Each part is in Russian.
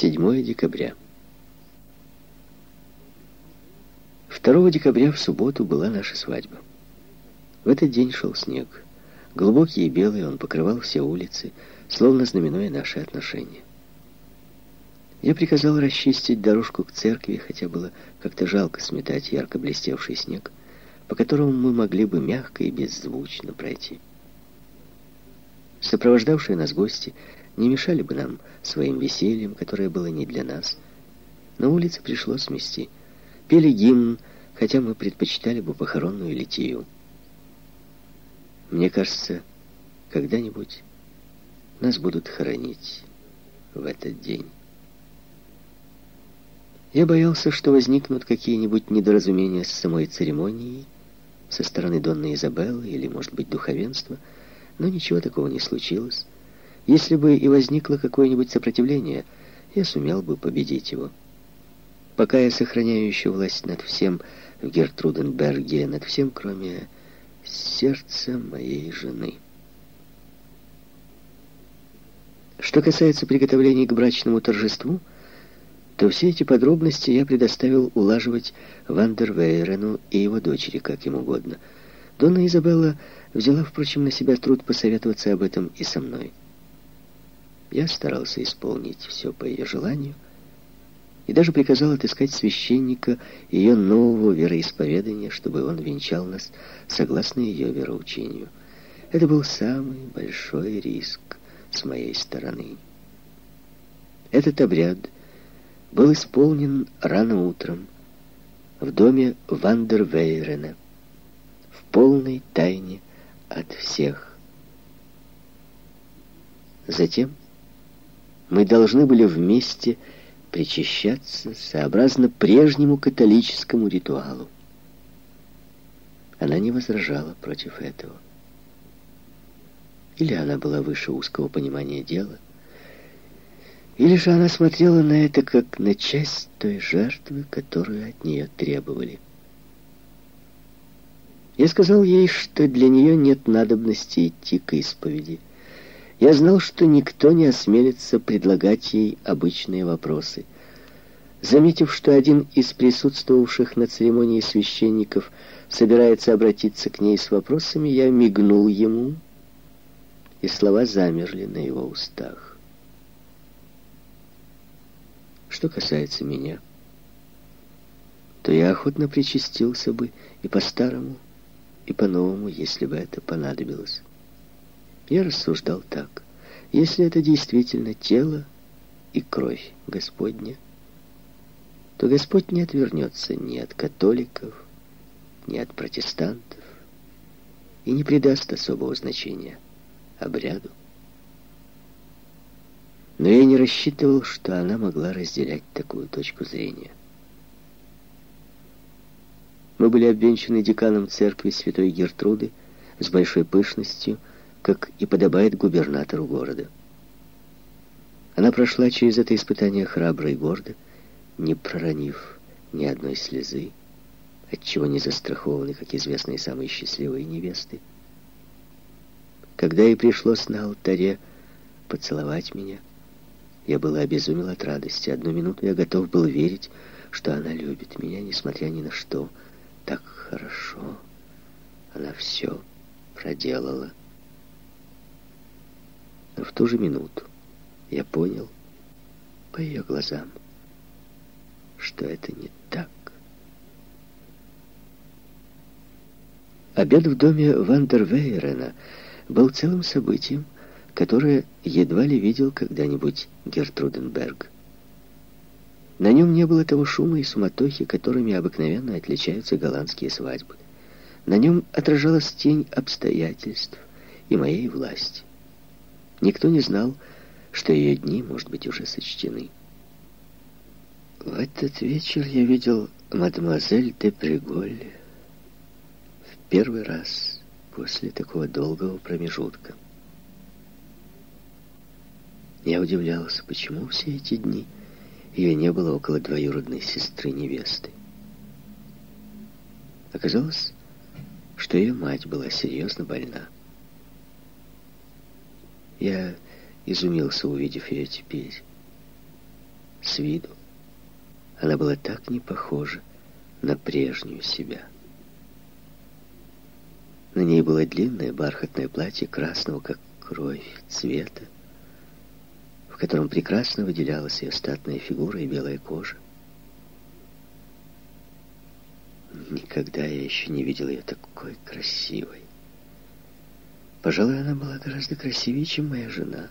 7 декабря. 2 декабря в субботу была наша свадьба. В этот день шел снег. Глубокий и белый он покрывал все улицы, словно знаменуя наши отношения. Я приказал расчистить дорожку к церкви, хотя было как-то жалко сметать ярко блестевший снег, по которому мы могли бы мягко и беззвучно пройти. Сопровождавшие нас гости не мешали бы нам своим весельем, которое было не для нас. На улице пришлось смести. Пели гимн, хотя мы предпочитали бы похоронную литию. Мне кажется, когда-нибудь нас будут хоронить в этот день. Я боялся, что возникнут какие-нибудь недоразумения с самой церемонией, со стороны Донны Изабеллы или, может быть, духовенства, но ничего такого не случилось. Если бы и возникло какое-нибудь сопротивление, я сумел бы победить его. Пока я сохраняю еще власть над всем в Гертруденберге, над всем, кроме сердца моей жены. Что касается приготовлений к брачному торжеству, то все эти подробности я предоставил улаживать Вандервейрену и его дочери, как им угодно. Донна Изабелла взяла, впрочем, на себя труд посоветоваться об этом и со мной. Я старался исполнить все по ее желанию и даже приказал отыскать священника ее нового вероисповедания, чтобы он венчал нас согласно ее вероучению. Это был самый большой риск с моей стороны. Этот обряд — был исполнен рано утром в доме Вандервейрена в полной тайне от всех. Затем мы должны были вместе причащаться сообразно прежнему католическому ритуалу. Она не возражала против этого. Или она была выше узкого понимания дела – или же она смотрела на это как на часть той жертвы, которую от нее требовали. Я сказал ей, что для нее нет надобности идти к исповеди. Я знал, что никто не осмелится предлагать ей обычные вопросы. Заметив, что один из присутствовавших на церемонии священников собирается обратиться к ней с вопросами, я мигнул ему, и слова замерли на его устах. Что касается меня, то я охотно причастился бы и по-старому, и по-новому, если бы это понадобилось. Я рассуждал так. Если это действительно тело и кровь Господня, то Господь не отвернется ни от католиков, ни от протестантов и не придаст особого значения обряду но я не рассчитывал, что она могла разделять такую точку зрения. Мы были обвенчаны деканом церкви святой Гертруды с большой пышностью, как и подобает губернатору города. Она прошла через это испытание храбро и гордо, не проронив ни одной слезы, отчего не застрахованы, как известные самые счастливые невесты. Когда ей пришлось на алтаре поцеловать меня, я был обезумел от радости. Одну минуту я готов был верить, что она любит меня, несмотря ни на что. Так хорошо. Она все проделала. Но в ту же минуту я понял по ее глазам, что это не так. Обед в доме Вандервейрена был целым событием, которое едва ли видел когда-нибудь Гертруденберг. На нем не было того шума и суматохи, которыми обыкновенно отличаются голландские свадьбы. На нем отражалась тень обстоятельств и моей власти. Никто не знал, что ее дни, может быть, уже сочтены. В этот вечер я видел мадемуазель де Приголь в первый раз после такого долгого промежутка. Я удивлялся, почему все эти дни ее не было около двоюродной сестры невесты. Оказалось, что ее мать была серьезно больна. Я изумился, увидев ее теперь. с виду. Она была так не похожа на прежнюю себя. На ней было длинное бархатное платье красного, как кровь, цвета, в котором прекрасно выделялась ее статная фигура и белая кожа. Никогда я еще не видел ее такой красивой. Пожалуй, она была гораздо красивее, чем моя жена.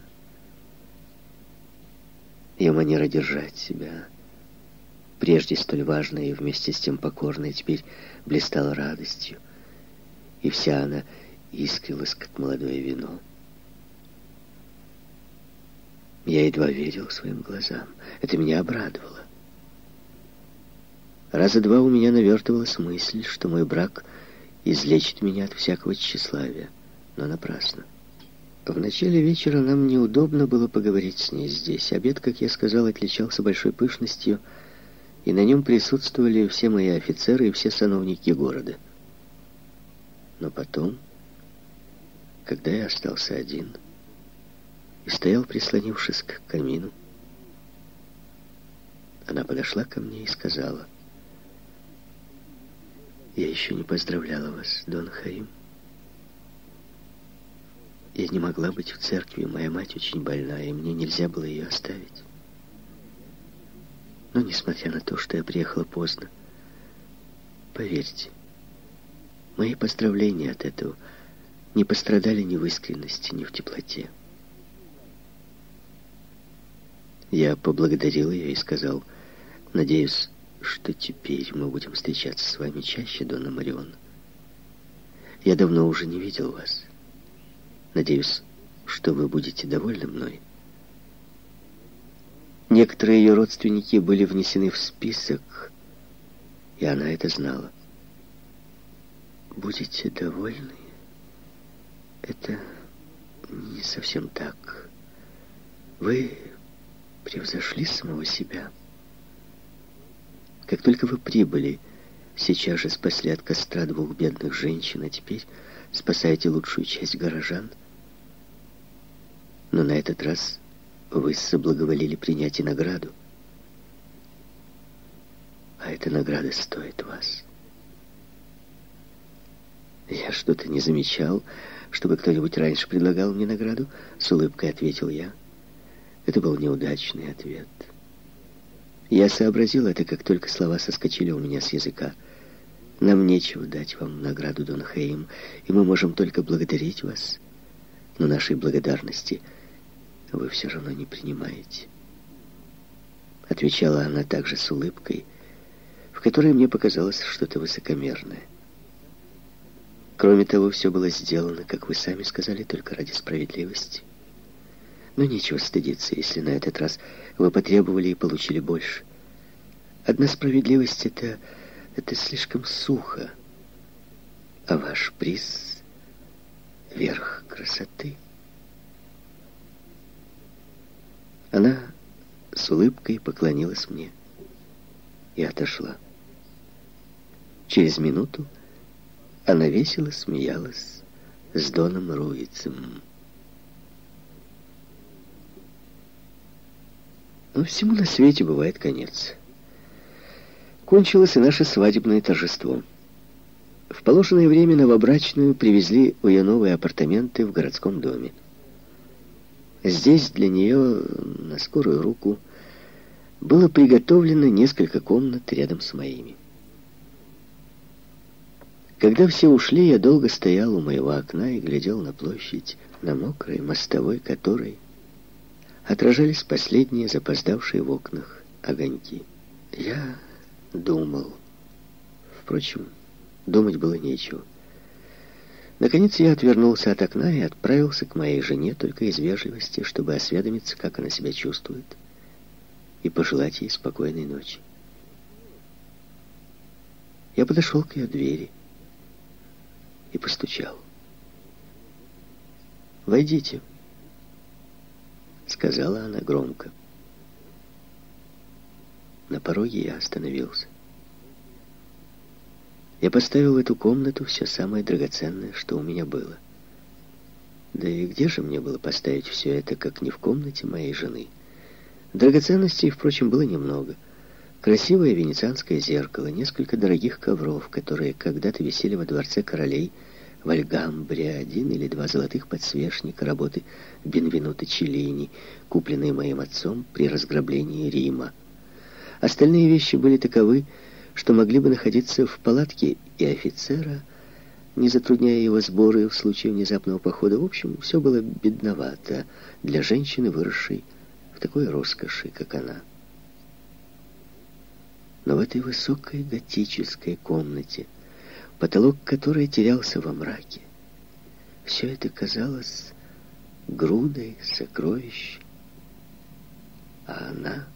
Ее манера держать себя, прежде столь важная и вместе с тем покорная, теперь блистала радостью. И вся она искрилась, как молодое вино. Я едва верил своим глазам. Это меня обрадовало. Раза два у меня навертывалась мысль, что мой брак излечит меня от всякого тщеславия но напрасно. В начале вечера нам неудобно было поговорить с ней здесь. Обед, как я сказал, отличался большой пышностью, и на нем присутствовали все мои офицеры и все сановники города. Но потом, когда я остался один и стоял, прислонившись к камину, она подошла ко мне и сказала, «Я еще не поздравляла вас, Дон Хаим». Я не могла быть в церкви, моя мать очень больна, и мне нельзя было ее оставить. Но, несмотря на то, что я приехала поздно, поверьте, мои поздравления от этого не пострадали ни в искренности, ни в теплоте. Я поблагодарил ее и сказал, надеюсь, что теперь мы будем встречаться с вами чаще, Дона Марион. Я давно уже не видел вас. Надеюсь, что вы будете довольны мной. Некоторые ее родственники были внесены в список, и она это знала. Будете довольны? Это не совсем так. Вы превзошли самого себя. Как только вы прибыли, сейчас же спасли от костра двух бедных женщин, а теперь спасаете лучшую часть горожан. Но на этот раз вы соблаговолили принять и награду. А эта награда стоит вас. Я что-то не замечал, чтобы кто-нибудь раньше предлагал мне награду, с улыбкой ответил я. Это был неудачный ответ. Я сообразил это, как только слова соскочили у меня с языка. Нам нечего дать вам награду, Дон Хейм, и мы можем только благодарить вас. Но нашей благодарности вы все равно не принимаете. Отвечала она также с улыбкой, в которой мне показалось что-то высокомерное. Кроме того, все было сделано, как вы сами сказали, только ради справедливости. Но нечего стыдиться, если на этот раз вы потребовали и получили больше. Одна справедливость — это это слишком сухо. А ваш приз — верх красоты. Она с улыбкой поклонилась мне и отошла. Через минуту она весело смеялась с Доном Руицем. Но всему на свете бывает конец кончилось и наше свадебное торжество. В положенное время новобрачную привезли в ее новые апартаменты в городском доме. Здесь для нее на скорую руку было приготовлено несколько комнат рядом с моими. Когда все ушли, я долго стоял у моего окна и глядел на площадь, на мокрой мостовой которой отражались последние запоздавшие в окнах огоньки. Я думал. Впрочем, думать было нечего. Наконец я отвернулся от окна и отправился к моей жене только из вежливости, чтобы осведомиться, как она себя чувствует, и пожелать ей спокойной ночи. Я подошел к ее двери и постучал. «Войдите», — сказала она громко. На пороге я остановился. Я поставил в эту комнату все самое драгоценное, что у меня было. Да и где же мне было поставить все это, как не в комнате моей жены? Драгоценностей, впрочем, было немного. Красивое венецианское зеркало, несколько дорогих ковров, которые когда-то висели во дворце королей, в Альгамбре один или два золотых подсвечника работы Бенвенуто Челлини, купленные моим отцом при разграблении Рима. Остальные вещи были таковы, что могли бы находиться в палатке и офицера, не затрудняя его сборы в случае внезапного похода. В общем, все было бедновато для женщины, выросшей в такой роскоши, как она. Но в этой высокой готической комнате, потолок которой терялся во мраке, все это казалось грудой сокровищ, а она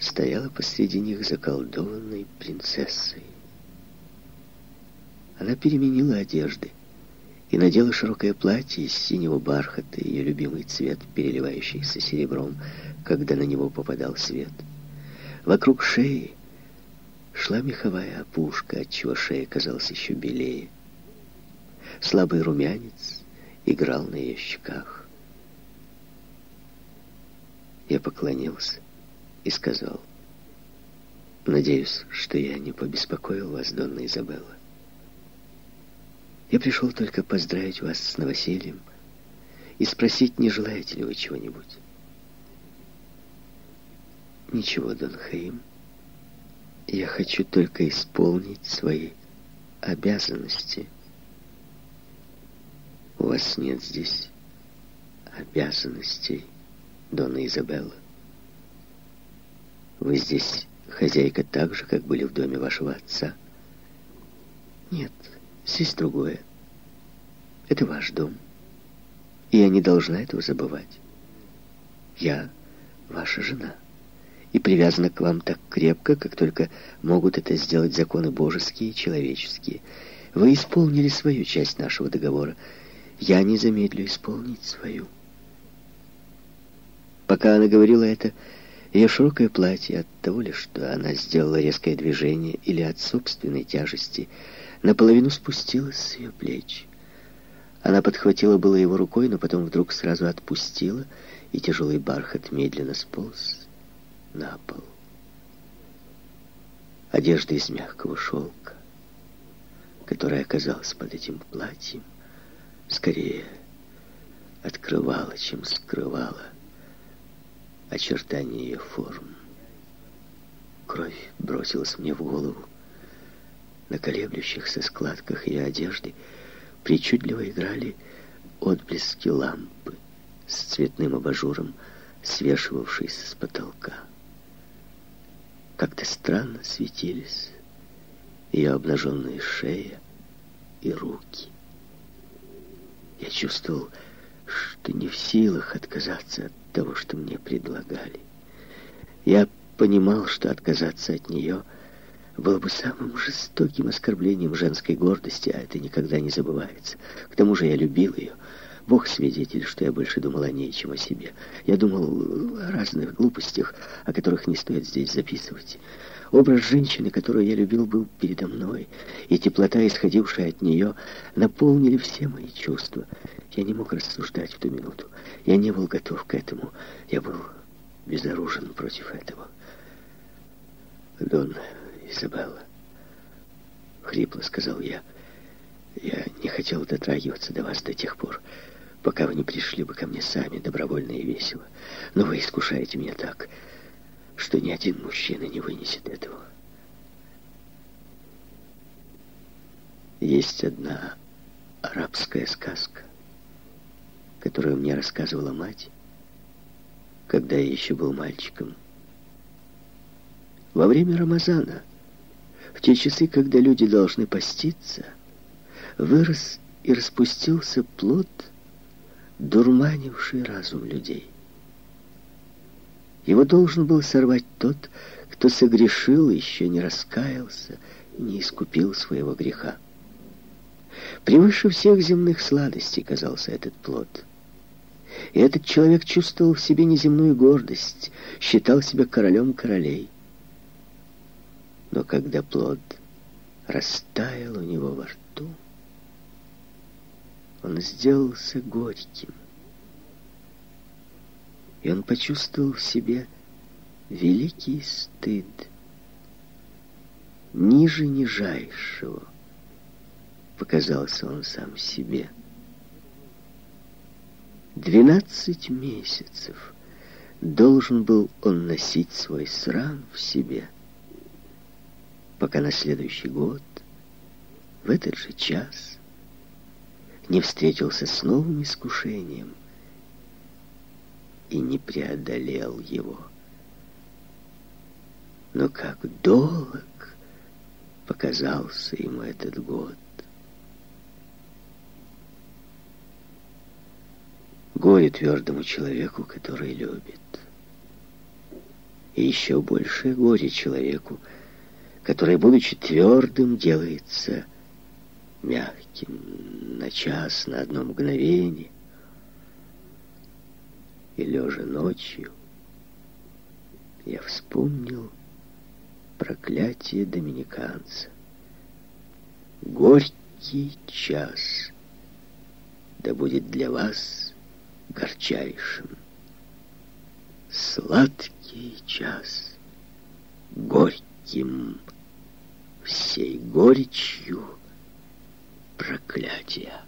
стояла посреди них заколдованной принцессой. Она переменила одежды и надела широкое платье из синего бархата, ее любимый цвет, переливающийся серебром, когда на него попадал свет. Вокруг шеи шла меховая опушка, отчего шея казалась еще белее. Слабый румянец играл на ее щеках. Я поклонился и сказал, «Надеюсь, что я не побеспокоил вас, Донна Изабелла. Я пришел только поздравить вас с новосельем и спросить, не желаете ли вы чего-нибудь». «Ничего, Дон Хаим. Я хочу только исполнить свои обязанности. У вас нет здесь обязанностей, Дона Изабелла. Вы здесь хозяйка так же, как были в доме вашего отца? Нет, здесь другое. Это ваш дом. И я не должна этого забывать. Я ваша жена. И привязана к вам так крепко, как только могут это сделать законы божеские и человеческие. Вы исполнили свою часть нашего договора. Я не замедлю исполнить свою. Пока она говорила это, ее широкое платье от того ли, что она сделала резкое движение, или от собственной тяжести, наполовину спустилось с ее плеч. Она подхватила было его рукой, но потом вдруг сразу отпустила, и тяжелый бархат медленно сполз на пол. Одежда из мягкого шелка, которая оказалась под этим платьем, скорее открывала, чем скрывала очертания ее форм. Кровь бросилась мне в голову. На колеблющихся складках ее одежды причудливо играли отблески лампы с цветным абажуром, свешивавшейся с потолка. Как-то странно светились ее обнаженная шея и руки. Я чувствовал, что не в силах отказаться от того, что мне предлагали. Я понимал, что отказаться от нее было бы самым жестоким оскорблением женской гордости, а это никогда не забывается. К тому же я любил ее. Бог свидетель, что я больше думал о ней, чем о себе. Я думал о разных глупостях, о которых не стоит здесь записывать. Образ женщины, которую я любил, был передо мной, и теплота, исходившая от нее, наполнили все мои чувства. Я не мог рассуждать в ту минуту. Я не был готов к этому. Я был безоружен против этого. «Дон Изабелла», — хрипло сказал я, — «я не хотел дотрагиваться до вас до тех пор, пока вы не пришли бы ко мне сами, добровольно и весело. Но вы искушаете меня так, что ни один мужчина не вынесет этого. Есть одна арабская сказка, которую мне рассказывала мать, когда я еще был мальчиком. Во время Рамазана, в те часы, когда люди должны поститься, вырос и распустился плод, дурманивший разум людей. Его должен был сорвать тот, кто согрешил, еще не раскаялся, не искупил своего греха. Превыше всех земных сладостей казался этот плод. И этот человек чувствовал в себе неземную гордость, считал себя королем королей. Но когда плод растаял у него во рту, он сделался горьким. И он почувствовал в себе великий стыд. Ниже нижайшего показался он сам себе. Двенадцать месяцев должен был он носить свой срам в себе, пока на следующий год, в этот же час, не встретился с новым искушением и не преодолел его. Но как долг показался ему этот год. Горе твердому человеку, который любит. И еще большее горе человеку, который, будучи твердым, делается мягким на час, на одно мгновение. И лежа ночью, я вспомнил проклятие доминиканца. Горький час да будет для вас горчайшим. Сладкий час горьким всей горечью проклятия.